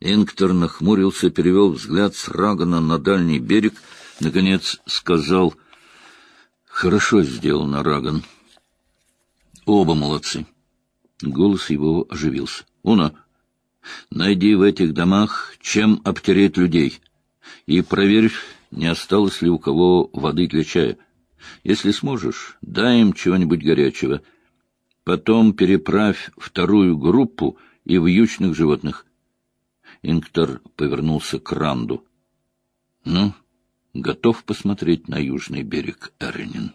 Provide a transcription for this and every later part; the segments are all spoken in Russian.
Инктор нахмурился, перевел взгляд с Рагана на дальний берег, наконец сказал «Хорошо сделано, Раган. Оба молодцы». Голос его оживился. «Уна, найди в этих домах, чем обтереть людей, и проверь, не осталось ли у кого воды для чая. Если сможешь, дай им чего-нибудь горячего. Потом переправь вторую группу и вьючных животных. Инктор повернулся к Ранду. — Ну, готов посмотреть на южный берег Эрнин?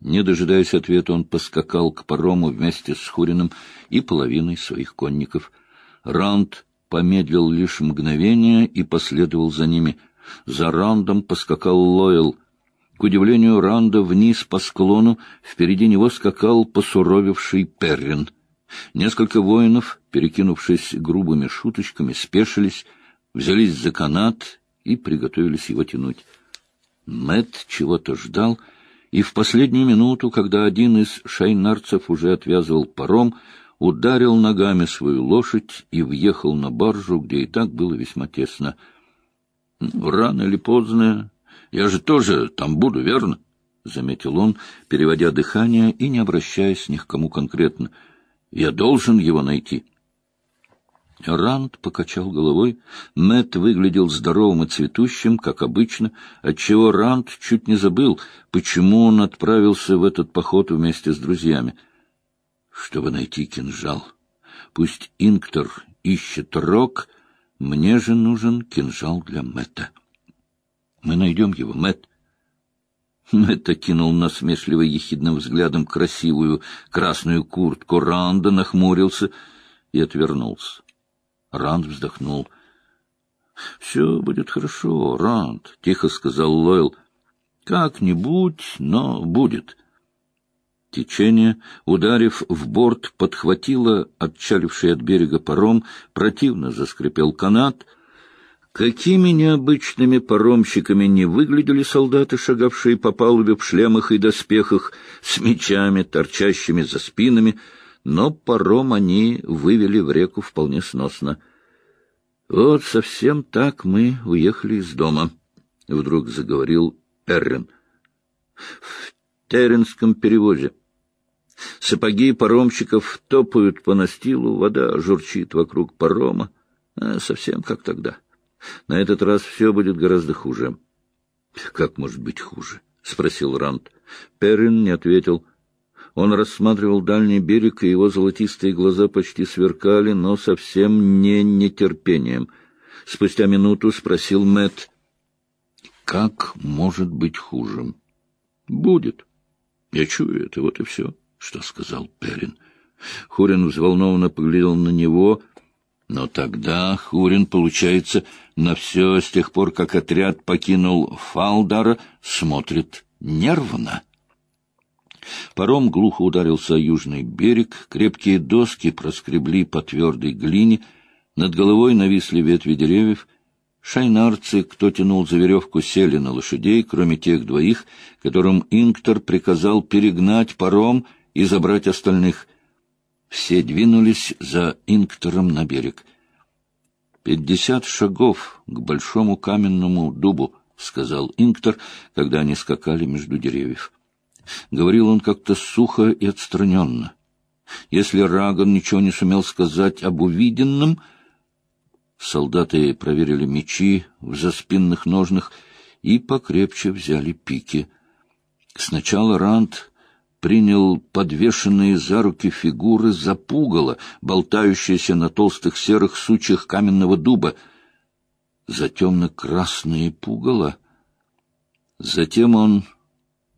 Не дожидаясь ответа, он поскакал к парому вместе с Хуриным и половиной своих конников. Ранд помедлил лишь мгновение и последовал за ними. За Рандом поскакал Лойл. К удивлению Ранда вниз по склону впереди него скакал посуровевший Перрин. Несколько воинов, перекинувшись грубыми шуточками, спешились, взялись за канат и приготовились его тянуть. Мэт чего-то ждал, и в последнюю минуту, когда один из шайнарцев уже отвязывал паром, ударил ногами свою лошадь и въехал на баржу, где и так было весьма тесно. «Ну, рано или поздно я же тоже там буду, верно? — заметил он, переводя дыхание и не обращаясь ни к кому конкретно — я должен его найти. Ранд покачал головой. Мэт выглядел здоровым и цветущим, как обычно, отчего Ранд чуть не забыл, почему он отправился в этот поход вместе с друзьями. Чтобы найти кинжал. Пусть Инктор ищет рог, мне же нужен кинжал для Мэтта. Мы найдем его, Мэтт. Это кинул насмешливо ехидным взглядом красивую красную куртку Ранда, нахмурился и отвернулся. Ранд вздохнул. — Все будет хорошо, Ранд, — тихо сказал Лойл. — Как-нибудь, но будет. Течение, ударив в борт, подхватило отчаливший от берега паром, противно заскрипел канат — Какими необычными паромщиками не выглядели солдаты, шагавшие по палубе в шлемах и доспехах, с мечами, торчащими за спинами, но паром они вывели в реку вполне сносно. «Вот совсем так мы уехали из дома», — вдруг заговорил Эррен. «В Теренском перевозе. Сапоги паромщиков топают по настилу, вода журчит вокруг парома, а совсем как тогда». На этот раз все будет гораздо хуже. — Как может быть хуже? — спросил Ранд. Перрин не ответил. Он рассматривал дальний берег, и его золотистые глаза почти сверкали, но совсем не нетерпением. Спустя минуту спросил Мэт: «Как может быть хуже?» «Будет. Я чую это, вот и все», — что сказал Перрин. Хурин взволнованно поглядел на него — но тогда Хурин, получается, на все с тех пор, как отряд покинул Фалдара, смотрит нервно. Паром глухо ударился о южный берег, крепкие доски проскребли по твердой глине, над головой нависли ветви деревьев. Шайнарцы, кто тянул за веревку, сели на лошадей, кроме тех двоих, которым Инктор приказал перегнать паром и забрать остальных — все двинулись за Инктором на берег. «Пятьдесят шагов к большому каменному дубу», — сказал Инктор, когда они скакали между деревьев. Говорил он как-то сухо и отстраненно. Если Рагон ничего не сумел сказать об увиденном, солдаты проверили мечи в заспинных ножнах и покрепче взяли пики. Сначала Ранд принял подвешенные за руки фигуры за болтающиеся на толстых серых сучьях каменного дуба, за темно-красные пугало. Затем он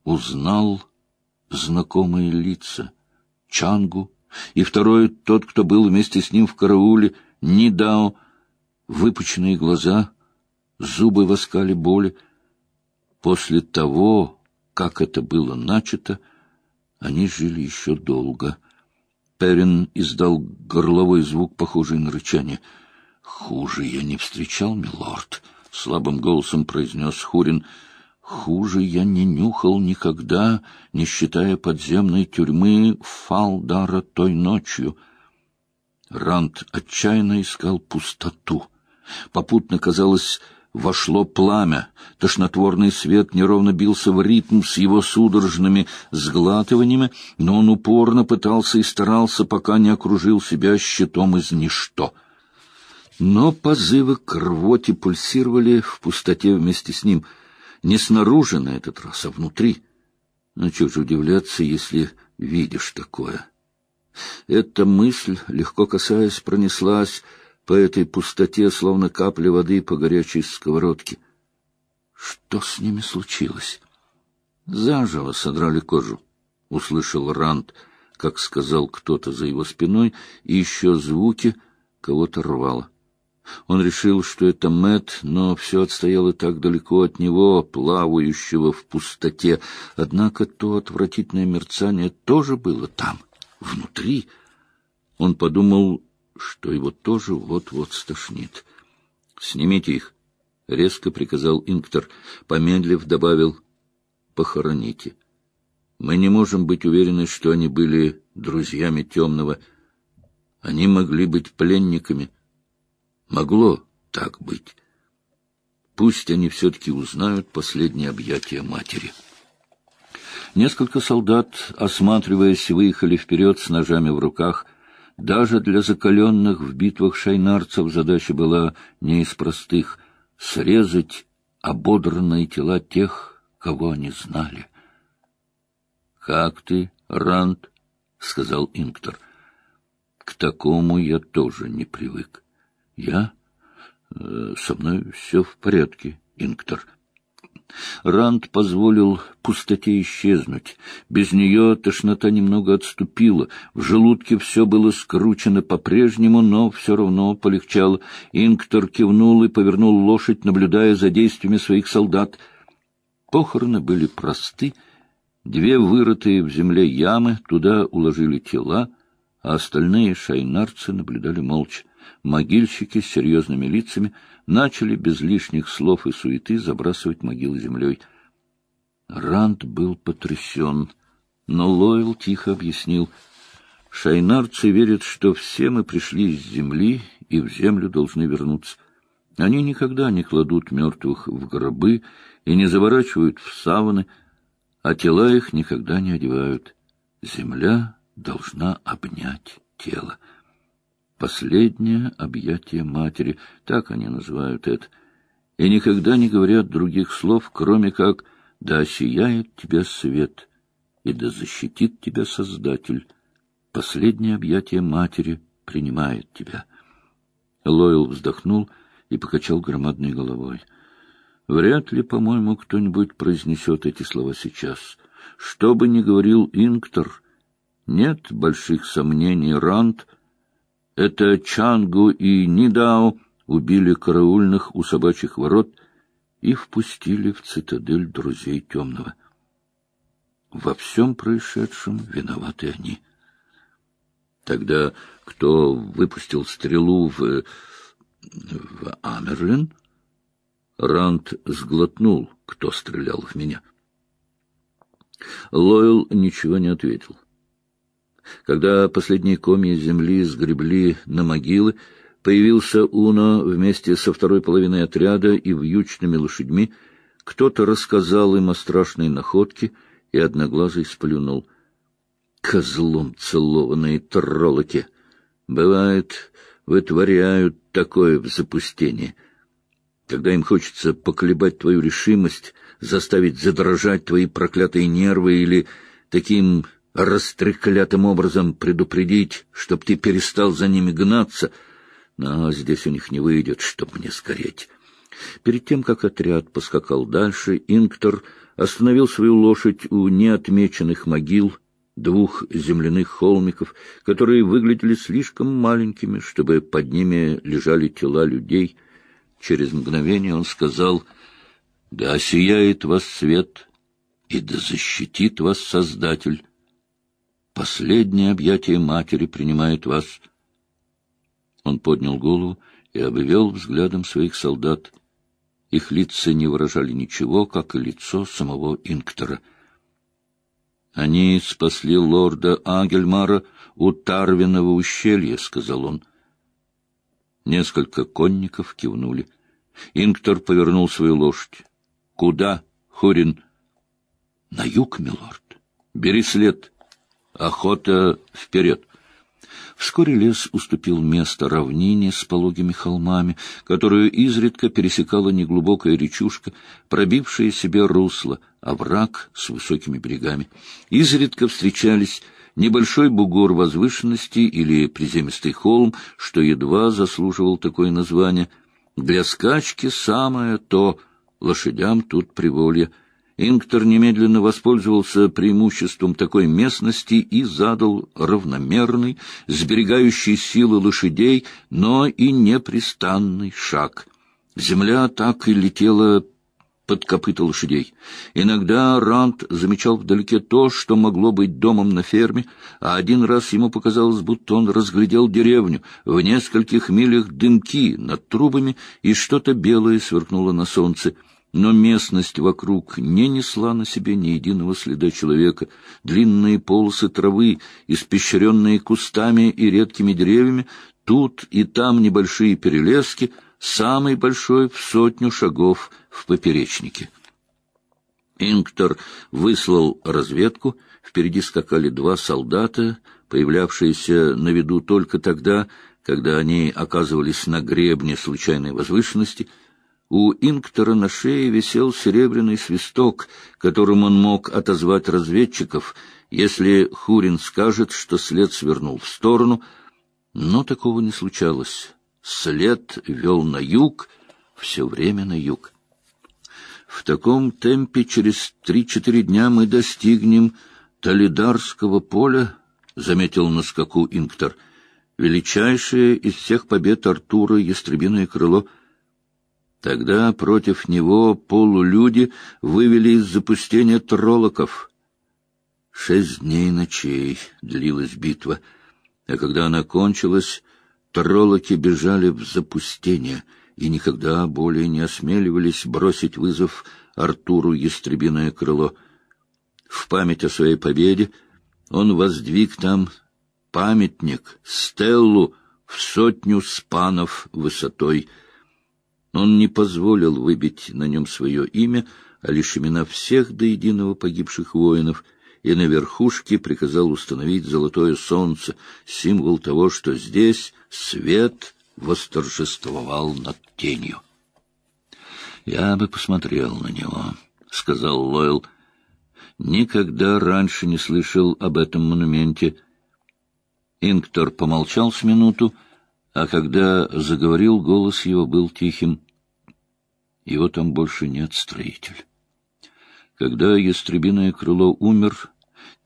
узнал знакомые лица — Чангу, и второй, тот, кто был вместе с ним в карауле, Нидао, выпученные глаза, зубы воскали боли. После того, как это было начато, — они жили еще долго. Перин издал горловой звук, похожий на рычание. — Хуже я не встречал, милорд, — слабым голосом произнес Хурин. — Хуже я не нюхал никогда, не считая подземной тюрьмы Фалдара той ночью. Ранд отчаянно искал пустоту. Попутно, казалось, вошло пламя. Тошнотворный свет неровно бился в ритм с его судорожными сглатываниями, но он упорно пытался и старался, пока не окружил себя щитом из ничто. Но позывы к рвоте пульсировали в пустоте вместе с ним. Не снаружи на этот раз, а внутри. Ну, чего же удивляться, если видишь такое? Эта мысль, легко касаясь, пронеслась по этой пустоте, словно капли воды по горячей сковородке. Что с ними случилось? Заживо содрали кожу, — услышал Ранд, как сказал кто-то за его спиной, и еще звуки кого-то рвало. Он решил, что это Мэт, но все отстояло так далеко от него, плавающего в пустоте. Однако то отвратительное мерцание тоже было там, внутри. Он подумал, что его тоже вот-вот стошнит. — Снимите их, — резко приказал Инктор. Помедлив, добавил, — похороните. Мы не можем быть уверены, что они были друзьями темного. Они могли быть пленниками. Могло так быть. Пусть они все-таки узнают последнее объятие матери. Несколько солдат, осматриваясь, выехали вперед с ножами в руках — даже для закаленных в битвах шайнарцев задача была не из простых — срезать ободранные тела тех, кого они знали. — Как ты, Ранд? — сказал Инктор. — К такому я тоже не привык. — Я? Э, со мной все в порядке, Инктор. — Ранд позволил пустоте исчезнуть. Без нее тошнота немного отступила. В желудке все было скручено по-прежнему, но все равно полегчало. Инктор кивнул и повернул лошадь, наблюдая за действиями своих солдат. Похороны были просты. Две вырытые в земле ямы, туда уложили тела, а остальные шайнарцы наблюдали молча. Могильщики с серьезными лицами начали без лишних слов и суеты забрасывать могилы землей. Ранд был потрясен, но Лойл тихо объяснил. Шайнарцы верят, что все мы пришли из земли и в землю должны вернуться. Они никогда не кладут мертвых в гробы и не заворачивают в саваны, а тела их никогда не одевают. Земля должна обнять тело. Последнее объятие матери, так они называют это, и никогда не говорят других слов, кроме как «Да осияет тебя свет, и да защитит тебя Создатель». Последнее объятие матери принимает тебя. Лойл вздохнул и покачал громадной головой. Вряд ли, по-моему, кто-нибудь произнесет эти слова сейчас. Что бы ни говорил Инктор, нет больших сомнений, Ранд — это Чангу и Нидао убили караульных у собачьих ворот и впустили в цитадель друзей темного. Во всем происшедшем виноваты они. Тогда кто выпустил стрелу в, в Амерлин? Ранд сглотнул, кто стрелял в меня. Лойл ничего не ответил. — когда последние комья земли сгребли на могилы, появился Уно вместе со второй половиной отряда и вьючными лошадьми. Кто-то рассказал им о страшной находке, и одноглазый сплюнул. Козлом целованные троллоки! Бывает, вытворяют такое в запустении. Когда им хочется поколебать твою решимость, заставить задрожать твои проклятые нервы или таким растреклятым образом предупредить, чтоб ты перестал за ними гнаться, но здесь у них не выйдет, чтоб мне скореть. Перед тем, как отряд поскакал дальше, Инктор остановил свою лошадь у неотмеченных могил, двух земляных холмиков, которые выглядели слишком маленькими, чтобы под ними лежали тела людей. Через мгновение он сказал, «Да сияет вас свет, и да защитит вас Создатель». Последнее объятие матери принимает вас. Он поднял голову и обвел взглядом своих солдат. Их лица не выражали ничего, как и лицо самого Инктора. Они спасли лорда Агельмара у Тарвиного ущелья, — сказал он. Несколько конников кивнули. Инктор повернул свою лошадь. — Куда, Хурин? — На юг, милорд. — Бери след. Охота вперед. Вскоре лес уступил место равнине с пологими холмами, которую изредка пересекала неглубокая речушка, пробившая себе русло, овраг с высокими берегами. Изредка встречались небольшой бугор возвышенности или приземистый холм, что едва заслуживал такое название. Для скачки самое то, лошадям тут приволье — Инктор немедленно воспользовался преимуществом такой местности и задал равномерный, сберегающий силы лошадей, но и непрестанный шаг. Земля так и летела под копыта лошадей. Иногда Рант замечал вдалеке то, что могло быть домом на ферме, а один раз ему показалось, будто он разглядел деревню, в нескольких милях дымки над трубами, и что-то белое сверкнуло на солнце — но местность вокруг не несла на себе ни единого следа человека. Длинные полосы травы, испещренные кустами и редкими деревьями, тут и там небольшие перелески, самый большой в сотню шагов в поперечнике. Инктор выслал разведку, впереди скакали два солдата, появлявшиеся на виду только тогда, когда они оказывались на гребне случайной возвышенности — у Инктора на шее висел серебряный свисток, которым он мог отозвать разведчиков, если Хурин скажет, что след свернул в сторону, но такого не случалось. След вел на юг, все время на юг. В таком темпе через три-четыре дня мы достигнем Толидарского поля, — заметил на скаку Инктор. Величайшее из всех побед Артура ястребиное крыло — Тогда против него полулюди вывели из запустения троллоков. Шесть дней ночей длилась битва, а когда она кончилась, троллоки бежали в запустение и никогда более не осмеливались бросить вызов Артуру Ястребиное крыло. В память о своей победе он воздвиг там памятник, стеллу в сотню спанов высотой — он не позволил выбить на нем свое имя, а лишь имена всех до единого погибших воинов, и на верхушке приказал установить золотое солнце, символ того, что здесь свет восторжествовал над тенью. «Я бы посмотрел на него», — сказал Лойл. «Никогда раньше не слышал об этом монументе». Инктор помолчал с минуту, — а когда заговорил, голос его был тихим. Его там больше нет, строитель. Когда ястребиное крыло умер,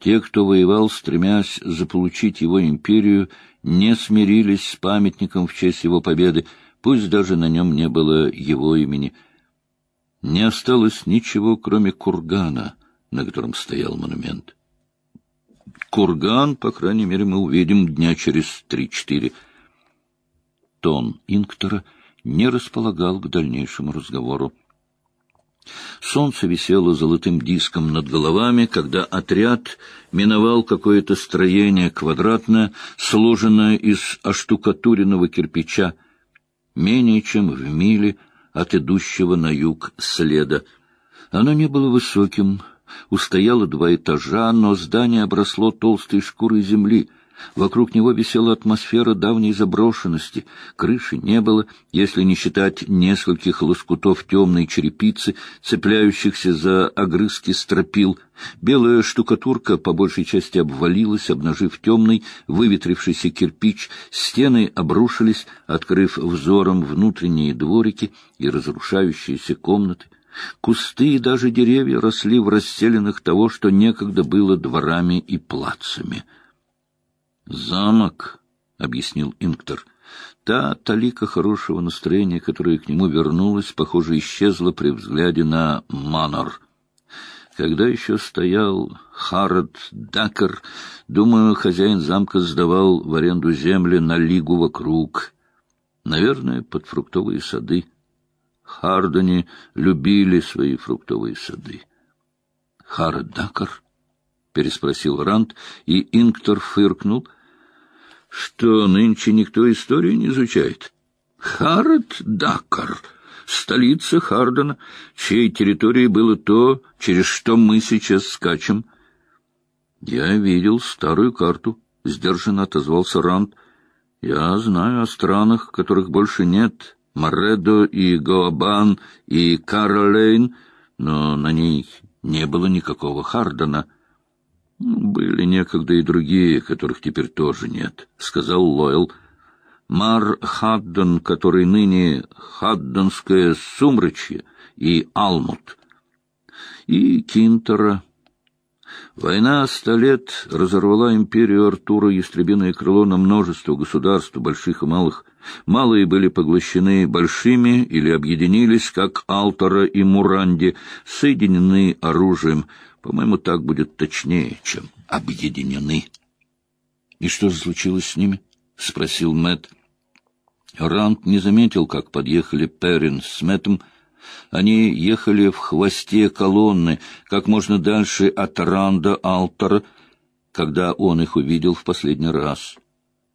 те, кто воевал, стремясь заполучить его империю, не смирились с памятником в честь его победы, пусть даже на нем не было его имени. Не осталось ничего, кроме кургана, на котором стоял монумент. Курган, по крайней мере, мы увидим дня через три-четыре тон Инктора не располагал к дальнейшему разговору. Солнце висело золотым диском над головами, когда отряд миновал какое-то строение квадратное, сложенное из оштукатуренного кирпича, менее чем в миле от идущего на юг следа. Оно не было высоким, устояло два этажа, но здание обросло толстой шкурой земли — Вокруг него висела атмосфера давней заброшенности. Крыши не было, если не считать нескольких лоскутов темной черепицы, цепляющихся за огрызки стропил. Белая штукатурка по большей части обвалилась, обнажив темный, выветрившийся кирпич. Стены обрушились, открыв взором внутренние дворики и разрушающиеся комнаты. Кусты и даже деревья росли в расселенных того, что некогда было дворами и плацами. «Замок», — объяснил Инктор. Та талика хорошего настроения, которая к нему вернулась, похоже, исчезла при взгляде на Манор. Когда еще стоял Харрод Дакер, думаю, хозяин замка сдавал в аренду земли на лигу вокруг. Наверное, под фруктовые сады. Хардани любили свои фруктовые сады. Харрод Дакер? — переспросил Ранд, и Инктор фыркнул. — Что, нынче никто историю не изучает? — Харрод Дакар, столица Хардена, чьей территорией было то, через что мы сейчас скачем. — Я видел старую карту, — сдержанно отозвался Ранд. — Я знаю о странах, которых больше нет, Моредо и Гоабан и Каролейн, но на ней не было никакого Хардена. «Были некогда и другие, которых теперь тоже нет», — сказал Лойл. «Мар Хадден, который ныне Хадденское Сумрачье, и Алмут, и Кинтера». Война ста лет разорвала империю Артура Ястребиное крыло на множество государств, больших и малых. Малые были поглощены большими или объединились, как Алтора и Муранди, соединены оружием. По-моему, так будет точнее, чем объединены. — И что же случилось с ними? — спросил Мэтт. Ранд не заметил, как подъехали Перрин с Мэттом. Они ехали в хвосте колонны, как можно дальше от Ранда Алтора, когда он их увидел в последний раз.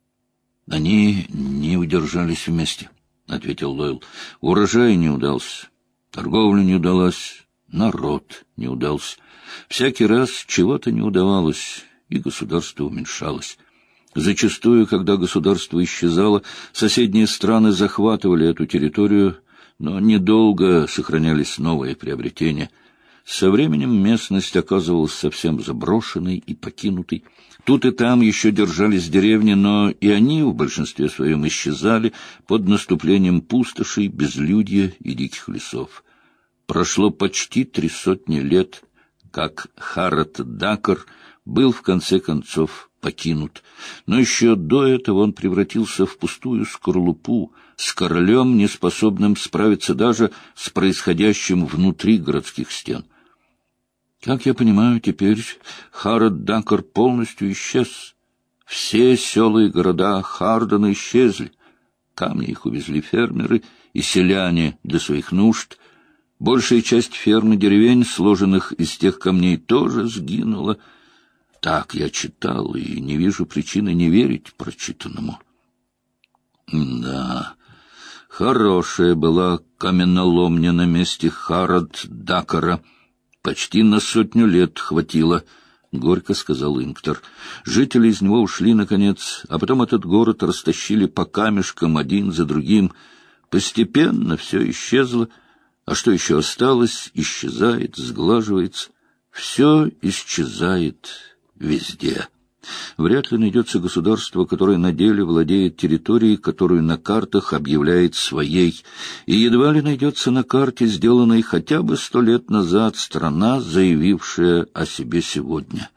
— Они не удержались вместе, — ответил Лойл. — Урожай не удался, торговля не удалась, народ не удался. Всякий раз чего-то не удавалось, и государство уменьшалось. Зачастую, когда государство исчезало, соседние страны захватывали эту территорию, но недолго сохранялись новые приобретения. Со временем местность оказывалась совсем заброшенной и покинутой. Тут и там еще держались деревни, но и они в большинстве своем исчезали под наступлением пустошей, безлюдья и диких лесов. Прошло почти три сотни лет, как Харат Дакар был в конце концов покинут, но еще до этого он превратился в пустую скорлупу, с королем, неспособным справиться даже с происходящим внутри городских стен. Как я понимаю, теперь Харад Дакар полностью исчез. Все села и города Хардена исчезли. Камни их увезли фермеры и селяне для своих нужд. Большая часть ферм и деревень, сложенных из тех камней, тоже сгинула. Так я читал, и не вижу причины не верить прочитанному. Да, хорошая была каменоломня на месте Харад Дакара — Почти на сотню лет хватило, — горько сказал Инктор. Жители из него ушли, наконец, а потом этот город растащили по камешкам один за другим. Постепенно все исчезло, а что еще осталось, исчезает, сглаживается. Все исчезает везде. Вряд ли найдется государство, которое на деле владеет территорией, которую на картах объявляет своей, и едва ли найдется на карте, сделанной хотя бы сто лет назад, страна, заявившая о себе сегодня.